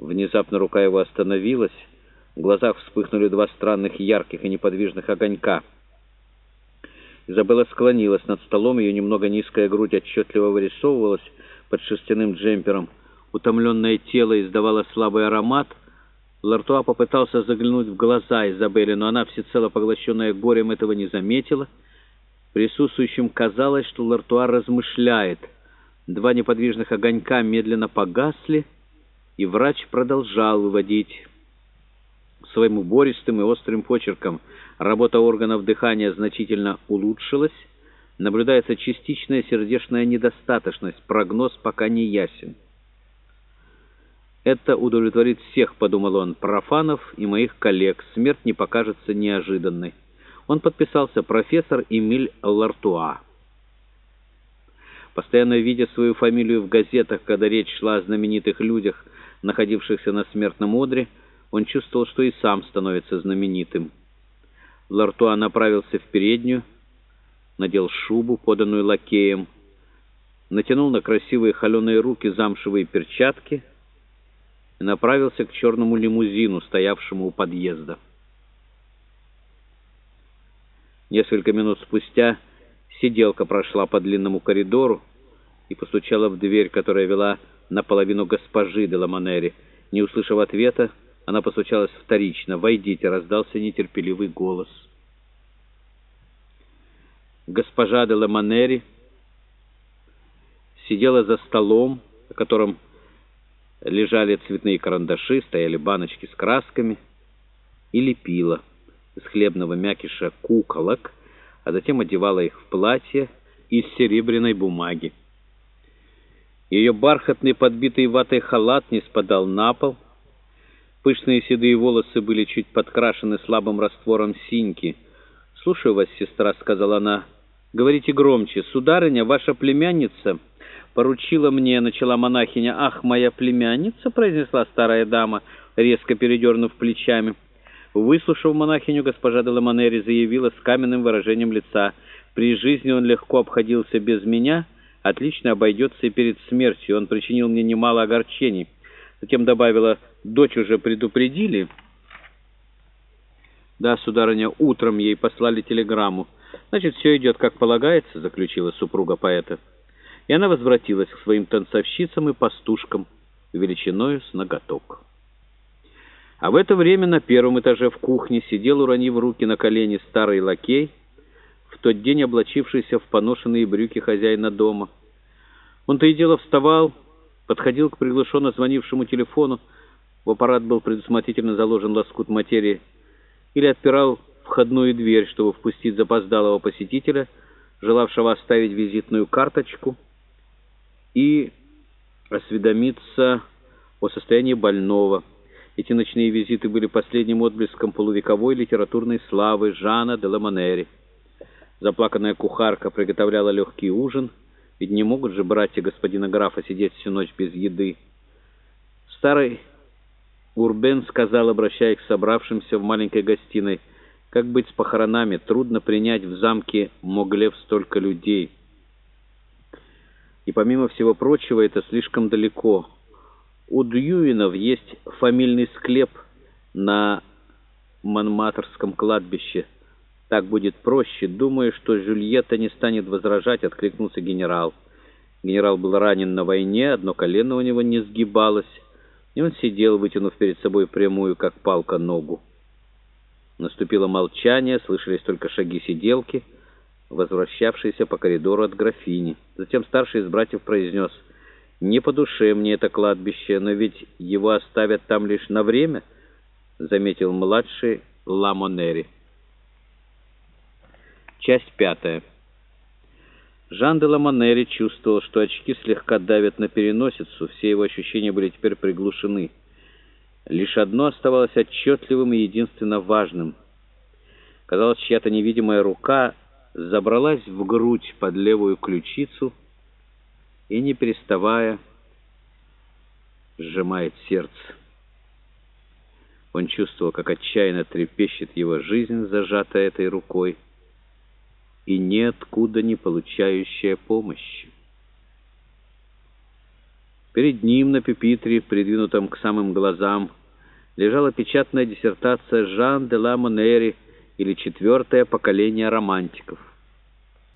Внезапно рука его остановилась, в глазах вспыхнули два странных ярких и неподвижных огонька. Изабелла склонилась над столом, ее немного низкая грудь отчетливо вырисовывалась под шерстяным джемпером. Утомленное тело издавало слабый аромат. Лартуа попытался заглянуть в глаза Изабелле, но она, всецело поглощенная горем, этого не заметила. Присутствующим казалось, что Лартуа размышляет. Два неподвижных огонька медленно погасли, и врач продолжал выводить своим убористым и острым почерком. Работа органов дыхания значительно улучшилась. Наблюдается частичная сердечная недостаточность. Прогноз пока не ясен. «Это удовлетворит всех», — подумал он, — «профанов и моих коллег. Смерть не покажется неожиданной». Он подписался «профессор Эмиль Лартуа». Постоянно видя свою фамилию в газетах, когда речь шла о знаменитых людях, находившихся на смертном одре, он чувствовал, что и сам становится знаменитым. Лартуа направился в переднюю, надел шубу, поданную лакеем, натянул на красивые холеные руки замшевые перчатки и направился к черному лимузину, стоявшему у подъезда. Несколько минут спустя сиделка прошла по длинному коридору и постучала в дверь, которая вела наполовину госпожи де Ламанери. Не услышав ответа, она постучалась вторично. «Войдите!» — раздался нетерпеливый голос. Госпожа де Ламанери сидела за столом, на котором лежали цветные карандаши, стояли баночки с красками, и лепила из хлебного мякиша куколок, а затем одевала их в платье из серебряной бумаги. Ее бархатный подбитый ватой халат не спадал на пол. Пышные седые волосы были чуть подкрашены слабым раствором синьки. «Слушаю вас, сестра», — сказала она. «Говорите громче. Сударыня, ваша племянница...» «Поручила мне», — начала монахиня. «Ах, моя племянница», — произнесла старая дама, резко передернув плечами. Выслушав монахиню, госпожа де Ламанери заявила с каменным выражением лица. «При жизни он легко обходился без меня, отлично обойдется и перед смертью. Он причинил мне немало огорчений». Затем добавила, «Дочь уже предупредили?» «Да, сударыня, утром ей послали телеграмму. Значит, все идет как полагается», — заключила супруга поэта. И она возвратилась к своим танцовщицам и пастушкам величиною с ноготок. А в это время на первом этаже в кухне сидел, уронив руки на колени, старый лакей, тот день облачившийся в поношенные брюки хозяина дома. Он то и дело вставал, подходил к приглушенно звонившему телефону, в аппарат был предусмотрительно заложен лоскут материи, или отпирал входную дверь, чтобы впустить запоздалого посетителя, желавшего оставить визитную карточку, и осведомиться о состоянии больного, эти ночные визиты были последним отблеском полувековой литературной славы Жана де Ламанери. Заплаканная кухарка приготовляла легкий ужин, ведь не могут же братья господина графа сидеть всю ночь без еды. Старый Урбен сказал, обращаясь к собравшимся в маленькой гостиной, «Как быть с похоронами? Трудно принять в замке Моглев столько людей». И помимо всего прочего, это слишком далеко – у Дьюинов есть фамильный склеп на Монматрском кладбище. Так будет проще. Думаю, что Жюльетта не станет возражать, откликнулся генерал. Генерал был ранен на войне, одно колено у него не сгибалось, и он сидел, вытянув перед собой прямую, как палка, ногу. Наступило молчание, слышались только шаги сиделки, возвращавшиеся по коридору от графини. Затем старший из братьев произнес — не по душе мне это кладбище, но ведь его оставят там лишь на время, — заметил младший Ламонери. Часть пятая. Жан де Ламонери чувствовал, что очки слегка давят на переносицу, все его ощущения были теперь приглушены. Лишь одно оставалось отчетливым и единственно важным. Казалось, чья-то невидимая рука забралась в грудь под левую ключицу — и, не переставая, сжимает сердце. Он чувствовал, как отчаянно трепещет его жизнь, зажатая этой рукой, и ниоткуда не получающая помощи. Перед ним на пепитре, придвинутом к самым глазам, лежала печатная диссертация Жан де ла Монери или «Четвертое поколение романтиков».